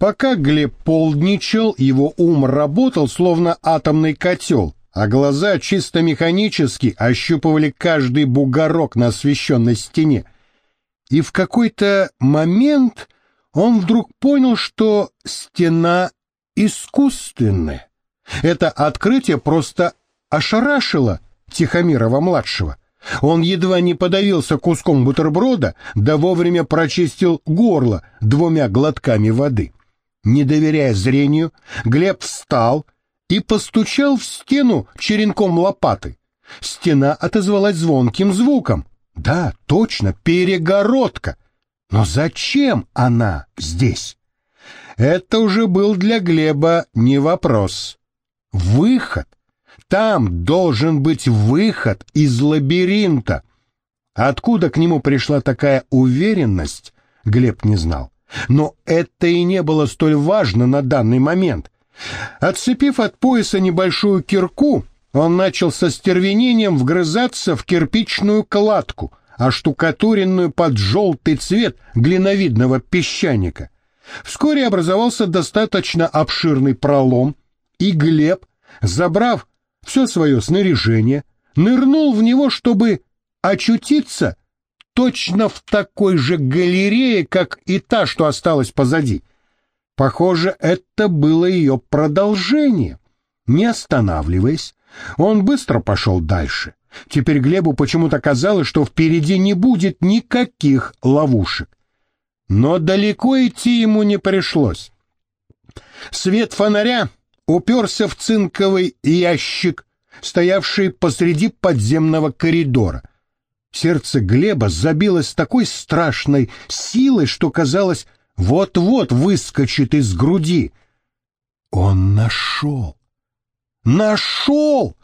Пока Глеб полдничал, его ум работал, словно атомный котел, а глаза чисто механически ощупывали каждый бугорок на освещенной стене. И в какой-то момент он вдруг понял, что стена искусственная. Это открытие просто ошарашило Тихомирова-младшего. Он едва не подавился куском бутерброда, да вовремя прочистил горло двумя глотками воды. Не доверяя зрению, Глеб встал и постучал в стену черенком лопаты. Стена отозвалась звонким звуком. Да, точно, перегородка. Но зачем она здесь? Это уже был для Глеба не вопрос. Выход. Там должен быть выход из лабиринта. Откуда к нему пришла такая уверенность, Глеб не знал. Но это и не было столь важно на данный момент. Отцепив от пояса небольшую кирку, он начал со стервенением вгрызаться в кирпичную кладку, оштукатуренную под желтый цвет глиновидного песчаника. Вскоре образовался достаточно обширный пролом, и Глеб, забрав все свое снаряжение, нырнул в него, чтобы очутиться точно в такой же галерее, как и та, что осталась позади. Похоже, это было ее продолжение. Не останавливаясь, он быстро пошел дальше. Теперь Глебу почему-то казалось, что впереди не будет никаких ловушек. Но далеко идти ему не пришлось. Свет фонаря уперся в цинковый ящик, стоявший посреди подземного коридора. Сердце Глеба забилось такой страшной силой, что казалось, вот-вот выскочит из груди. Он нашел! Нашел!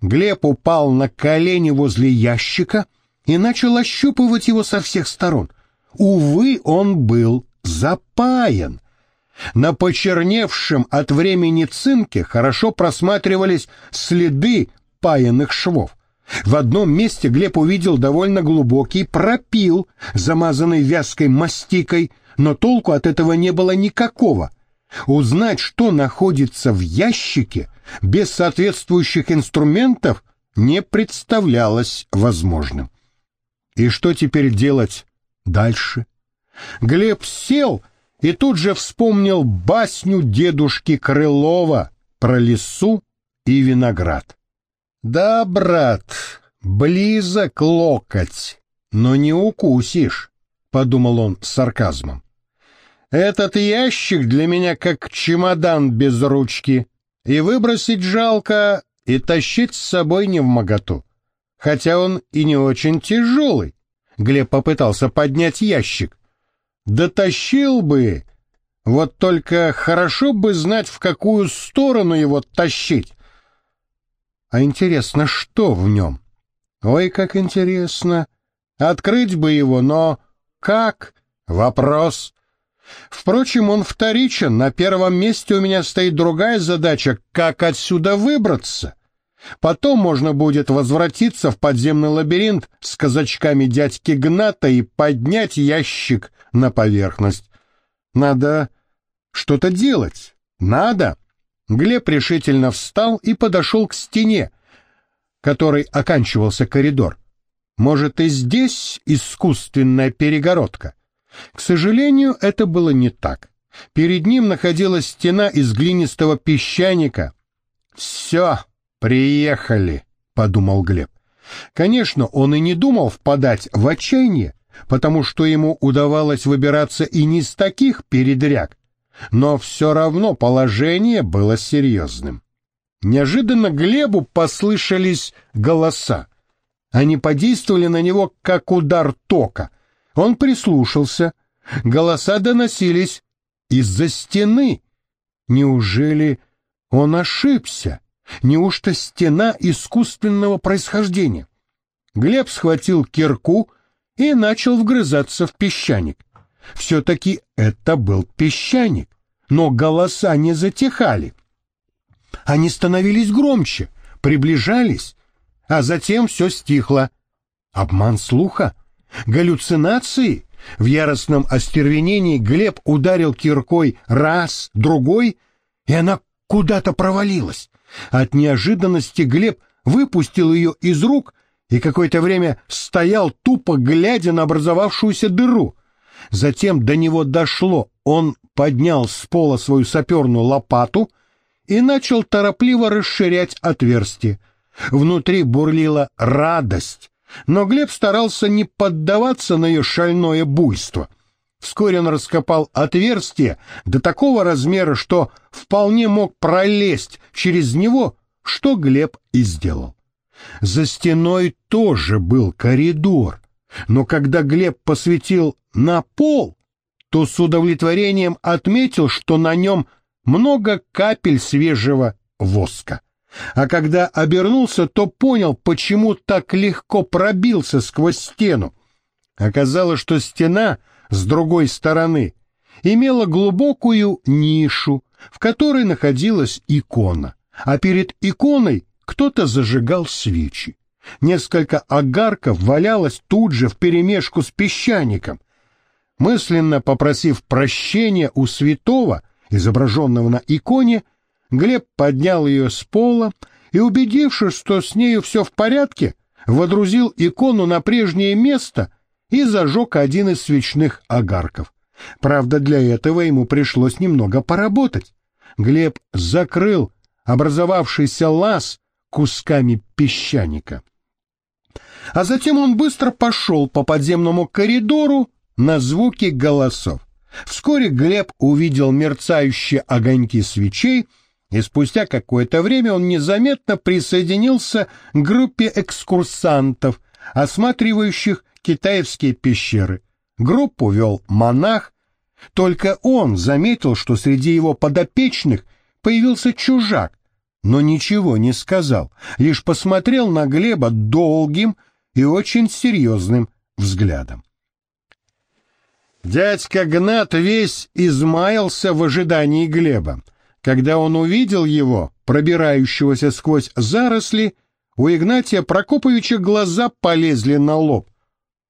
Глеб упал на колени возле ящика и начал ощупывать его со всех сторон. Увы, он был запаян. На почерневшем от времени цинке хорошо просматривались следы паянных швов. В одном месте Глеб увидел довольно глубокий пропил, замазанный вязкой мастикой, но толку от этого не было никакого. Узнать, что находится в ящике, без соответствующих инструментов, не представлялось возможным. И что теперь делать дальше? Глеб сел и тут же вспомнил басню дедушки Крылова про лесу и виноград. Да, брат, близок локоть, но не укусишь, подумал он с сарказмом. Этот ящик для меня как чемодан без ручки, и выбросить жалко, и тащить с собой не в моготу. Хотя он и не очень тяжелый. Глеб попытался поднять ящик. Дотащил бы, вот только хорошо бы знать, в какую сторону его тащить. А интересно, что в нем? Ой, как интересно. Открыть бы его, но как? Вопрос. Впрочем, он вторичен. На первом месте у меня стоит другая задача — как отсюда выбраться. Потом можно будет возвратиться в подземный лабиринт с казачками дядьки Гната и поднять ящик на поверхность. Надо что-то делать. Надо. Глеб решительно встал и подошел к стене, которой оканчивался коридор. Может, и здесь искусственная перегородка? К сожалению, это было не так. Перед ним находилась стена из глинистого песчаника. «Все, приехали», — подумал Глеб. Конечно, он и не думал впадать в отчаяние, потому что ему удавалось выбираться и не с таких передряг но все равно положение было серьезным. Неожиданно Глебу послышались голоса. Они подействовали на него, как удар тока. Он прислушался. Голоса доносились из-за стены. Неужели он ошибся? Неужто стена искусственного происхождения? Глеб схватил кирку и начал вгрызаться в песчаник. Все-таки это был песчаник, но голоса не затихали. Они становились громче, приближались, а затем все стихло. Обман слуха, галлюцинации В яростном остервенении Глеб ударил киркой раз, другой, и она куда-то провалилась. От неожиданности Глеб выпустил ее из рук и какое-то время стоял, тупо глядя на образовавшуюся дыру. Затем до него дошло, он поднял с пола свою саперную лопату и начал торопливо расширять отверстие. Внутри бурлила радость, но Глеб старался не поддаваться на ее шальное буйство. Вскоре он раскопал отверстие до такого размера, что вполне мог пролезть через него, что Глеб и сделал. За стеной тоже был коридор, но когда Глеб посветил на пол, то с удовлетворением отметил, что на нем много капель свежего воска. А когда обернулся, то понял, почему так легко пробился сквозь стену. Оказалось, что стена с другой стороны имела глубокую нишу, в которой находилась икона, а перед иконой кто-то зажигал свечи. Несколько огарков валялось тут же вперемешку с песчаником. Мысленно попросив прощения у святого, изображенного на иконе, Глеб поднял ее с пола и, убедившись, что с нею все в порядке, водрузил икону на прежнее место и зажег один из свечных огарков. Правда, для этого ему пришлось немного поработать. Глеб закрыл образовавшийся лаз кусками песчаника. А затем он быстро пошел по подземному коридору на звуки голосов. Вскоре Глеб увидел мерцающие огоньки свечей, и спустя какое-то время он незаметно присоединился к группе экскурсантов, осматривающих китайские пещеры. Группу вел монах, только он заметил, что среди его подопечных появился чужак, но ничего не сказал, лишь посмотрел на Глеба долгим и очень серьезным взглядом. Дядька Гнат весь измаялся в ожидании Глеба. Когда он увидел его, пробирающегося сквозь заросли, у Игнатия Прокоповича глаза полезли на лоб.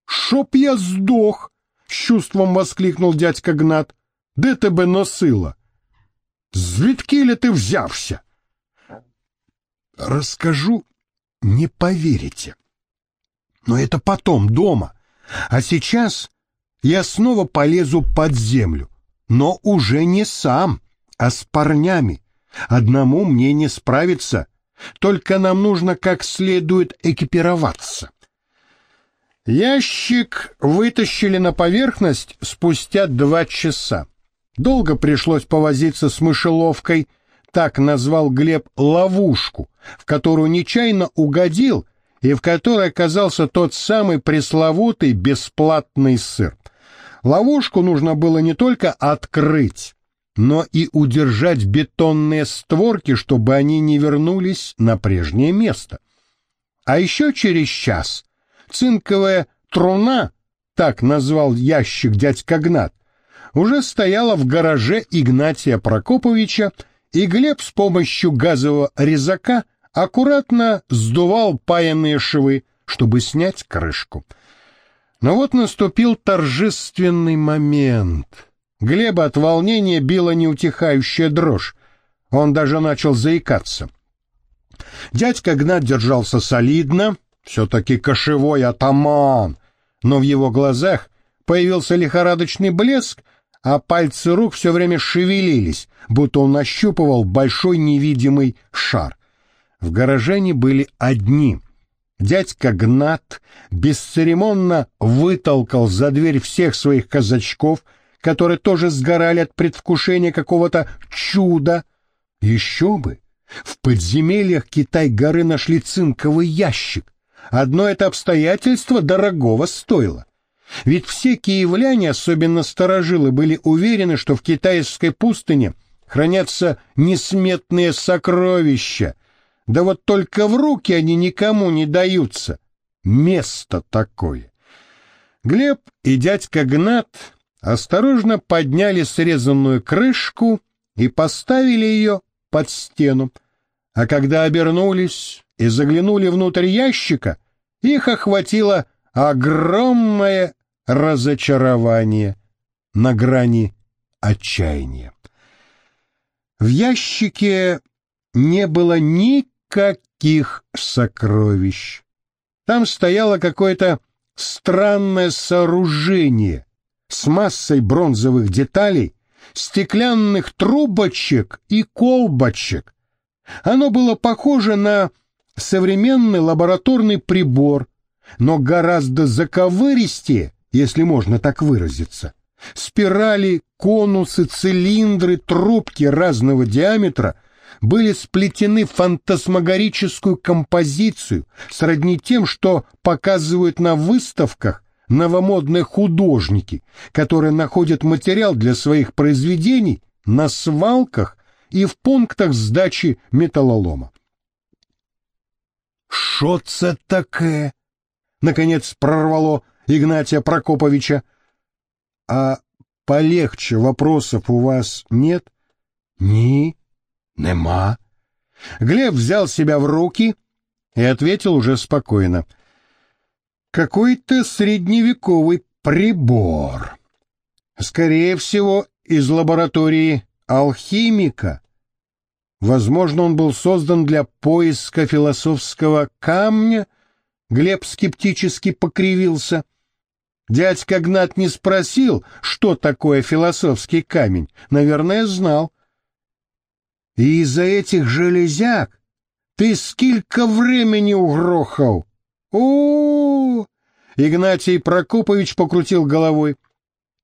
«Шоп я сдох!» — с чувством воскликнул дядька Гнат. «Де тебе носило?» «Звідки ли ты взявся?» «Расскажу, не поверите. Но это потом, дома. А сейчас я снова полезу под землю, но уже не сам, а с парнями. Одному мне не справиться, только нам нужно как следует экипироваться. Ящик вытащили на поверхность спустя два часа. Долго пришлось повозиться с мышеловкой, так назвал Глеб ловушку, в которую нечаянно угодил и в которой оказался тот самый пресловутый бесплатный сыр. Ловушку нужно было не только открыть, но и удержать бетонные створки, чтобы они не вернулись на прежнее место. А еще через час цинковая труна, так назвал ящик дядька Гнат, уже стояла в гараже Игнатия Прокоповича, и Глеб с помощью газового резака аккуратно сдувал паянные швы, чтобы снять крышку. Но вот наступил торжественный момент. Глеба от волнения била неутихающая дрожь. Он даже начал заикаться. Дядька Гнат держался солидно, все-таки кошевой атаман, но в его глазах появился лихорадочный блеск, а пальцы рук все время шевелились, будто он нащупывал большой невидимый шар. В гараже они были одни — Дядька Гнат бесцеремонно вытолкал за дверь всех своих казачков, которые тоже сгорали от предвкушения какого-то чуда. Еще бы! В подземельях Китай-горы нашли цинковый ящик. Одно это обстоятельство дорогого стоило. Ведь все киевляне, особенно старожилы, были уверены, что в китайской пустыне хранятся несметные сокровища, да вот только в руки они никому не даются. Место такое. Глеб и дядька Гнат осторожно подняли срезанную крышку и поставили ее под стену. А когда обернулись и заглянули внутрь ящика, их охватило огромное разочарование, на грани отчаяния. В ящике не было никаких сокровищ. Там стояло какое-то странное сооружение с массой бронзовых деталей, стеклянных трубочек и колбочек. Оно было похоже на современный лабораторный прибор, но гораздо заковыристее, если можно так выразиться. Спирали, конусы, цилиндры, трубки разного диаметра были сплетены в фантасмагорическую композицию, сродни тем, что показывают на выставках новомодные художники, которые находят материал для своих произведений на свалках и в пунктах сдачи металлолома. «Шо це таке?» — наконец прорвало Игнатия Прокоповича. «А полегче вопросов у вас нет?» «Ни, нема». Глеб взял себя в руки и ответил уже спокойно. «Какой-то средневековый прибор. Скорее всего, из лаборатории алхимика. Возможно, он был создан для поиска философского камня. Глеб скептически покривился. Дядька Гнат не спросил, что такое философский камень. Наверное, знал. И из-за этих железяк ты сколько времени угрохал? О, -о, -о, Игнатий Прокопович покрутил головой.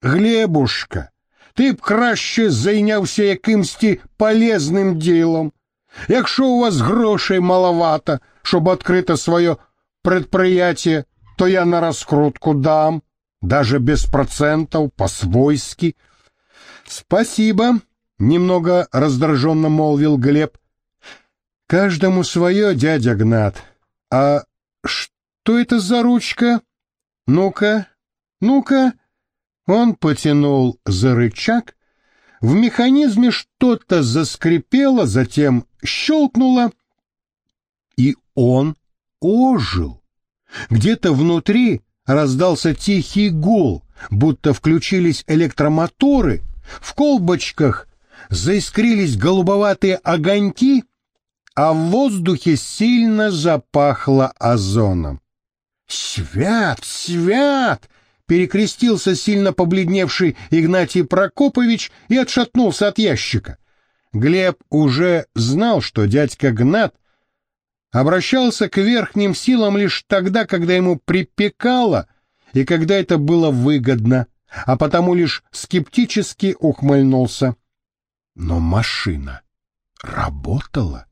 Глебушка, ти б краще зайнявся якимсь полезним ділом. Якщо у вас грошей маловато, щоб відкрити своє предприятие, то я на раскрутку дам, даже без процентов, по-свойски. Спасибо, немного раздраженно молвил Глеб. Каждому свое, дядя Гнат. А что это за ручка? Ну-ка, ну-ка. Он потянул за рычаг, в механизме что-то заскрипело, затем щелкнуло, и он ожил. Где-то внутри раздался тихий гул, будто включились электромоторы, в колбочках заискрились голубоватые огоньки, а в воздухе сильно запахло озоном. «Свят! Свят!» перекрестился сильно побледневший Игнатий Прокопович и отшатнулся от ящика. Глеб уже знал, что дядька Гнат обращался к верхним силам лишь тогда, когда ему припекало и когда это было выгодно, а потому лишь скептически ухмыльнулся. Но машина работала.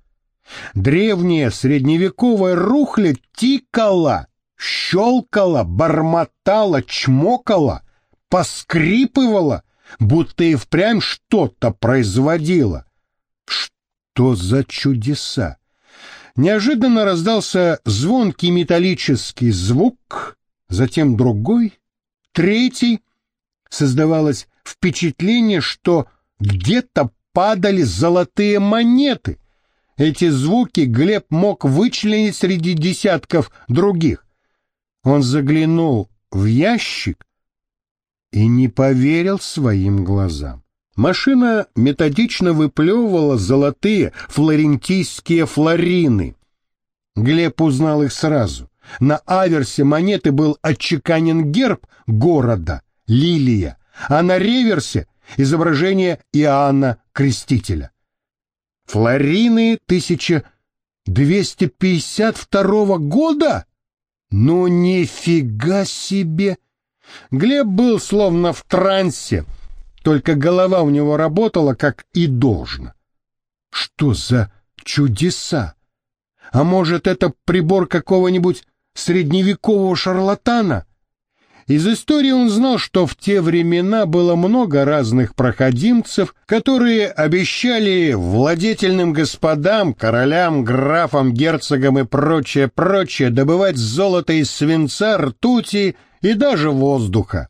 Древняя средневековая рухля тикала, щелкала, бормотала, чмокала, поскрипывала, будто и впрямь что-то производила. Что за чудеса? Неожиданно раздался звонкий металлический звук, затем другой, третий. Создавалось впечатление, что где-то падали золотые монеты. Эти звуки Глеб мог вычленить среди десятков других. Он заглянул в ящик и не поверил своим глазам. Машина методично выплевывала золотые флорентийские флорины. Глеб узнал их сразу. На аверсе монеты был отчеканен герб города — лилия, а на реверсе — изображение Иоанна Крестителя. Флорины 1252 года? Ну нифига себе! Глеб был словно в трансе, только голова у него работала как и должно. Что за чудеса? А может, это прибор какого-нибудь средневекового шарлатана? Из истории он знал, что в те времена было много разных проходимцев, которые обещали владетельным господам, королям, графам, герцогам и прочее-прочее добывать золото из свинца, ртути и даже воздуха.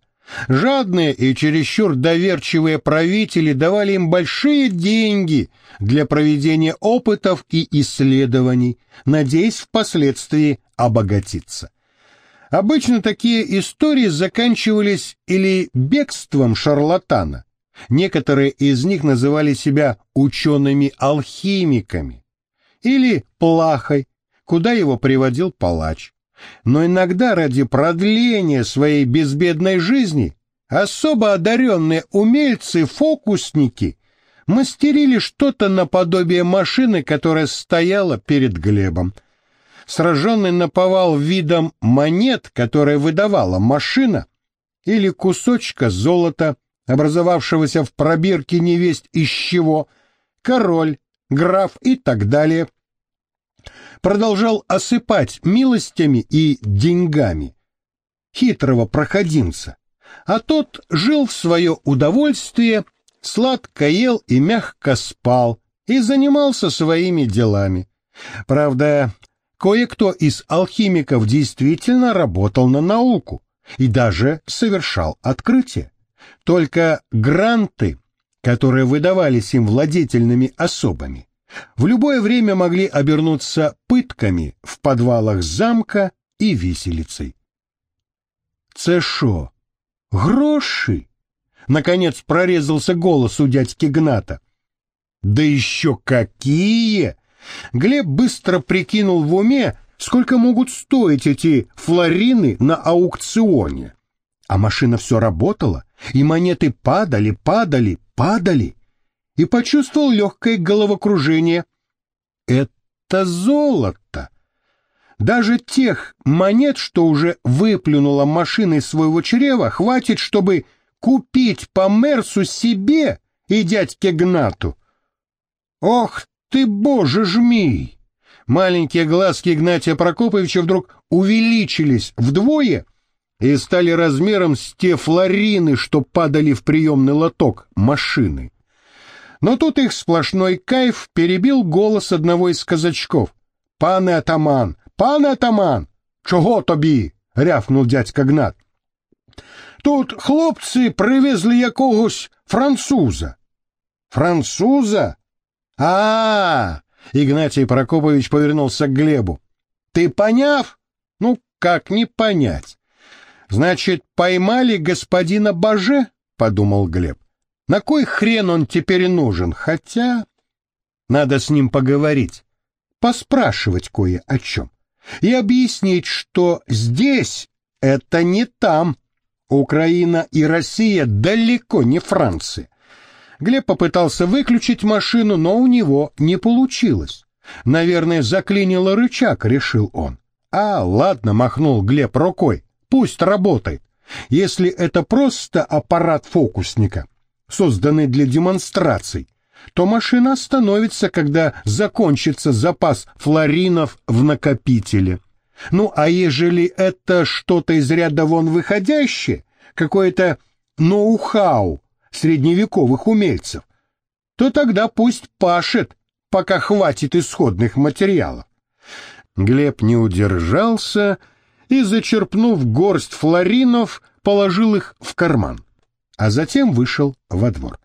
Жадные и чересчур доверчивые правители давали им большие деньги для проведения опытов и исследований, надеясь впоследствии обогатиться. Обычно такие истории заканчивались или бегством шарлатана, некоторые из них называли себя учеными-алхимиками, или плахой, куда его приводил палач. Но иногда ради продления своей безбедной жизни особо одаренные умельцы-фокусники мастерили что-то наподобие машины, которая стояла перед Глебом. Сраженный наповал видом монет, которые выдавала машина, или кусочка золота, образовавшегося в пробирке невесть из чего, король, граф и так далее, продолжал осыпать милостями и деньгами хитрого проходимца, а тот жил в свое удовольствие, сладко ел и мягко спал, и занимался своими делами. Правда, кое-кто из алхимиков действительно работал на науку и даже совершал открытия. Только гранты, которые выдавались им владетельными особами, в любое время могли обернуться пытками в подвалах замка и виселицей. «Це шо, гроши?» Наконец прорезался голос у дядьки Гната. «Да еще какие!» Глеб быстро прикинул в уме, сколько могут стоить эти флорины на аукционе. А машина все работала, и монеты падали, падали, падали и почувствовал легкое головокружение. Это золото! Даже тех монет, что уже выплюнула машина из своего чрева, хватит, чтобы купить по Мерсу себе и дядьке Гнату. Ох ты, боже жми! Маленькие глазки Игнатия Прокоповича вдруг увеличились вдвое и стали размером с те флорины, что падали в приемный лоток машины. Но тут их сплошной кайф перебил голос одного из казачков. «Пане атаман! Пане атаман! Чого тобі?» — рявкнув дядька Гнат. Тут хлопці привезли якогось француза. Француза? А, -а, -а Игнатий Прокопович повернулся к Глебу. Ты поняв? Ну, как не понять? Значит, поймали господина Баже? Подумал Глеб. На кой хрен он теперь нужен? Хотя надо с ним поговорить, поспрашивать кое о чем и объяснить, что здесь это не там. Украина и Россия далеко не Франция. Глеб попытался выключить машину, но у него не получилось. Наверное, заклинило рычаг, решил он. А, ладно, махнул Глеб рукой. Пусть работает. Если это просто аппарат фокусника, созданный для демонстраций, то машина остановится, когда закончится запас флоринов в накопителе. Ну, а ежели это что-то из ряда вон выходящее, какое-то ноу-хау средневековых умельцев, то тогда пусть пашет, пока хватит исходных материалов. Глеб не удержался и, зачерпнув горсть флоринов, положил их в карман, а затем вышел во двор.